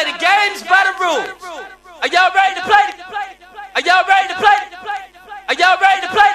play the games by the rules. Are y'all ready to play? Are y'all ready to play? Are y'all ready to play?